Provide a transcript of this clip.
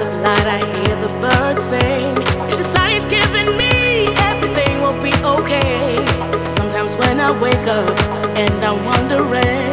of light, I hear the birds sing. It's a sign it's giving me everything will be okay. Sometimes when I wake up and I'm wondering.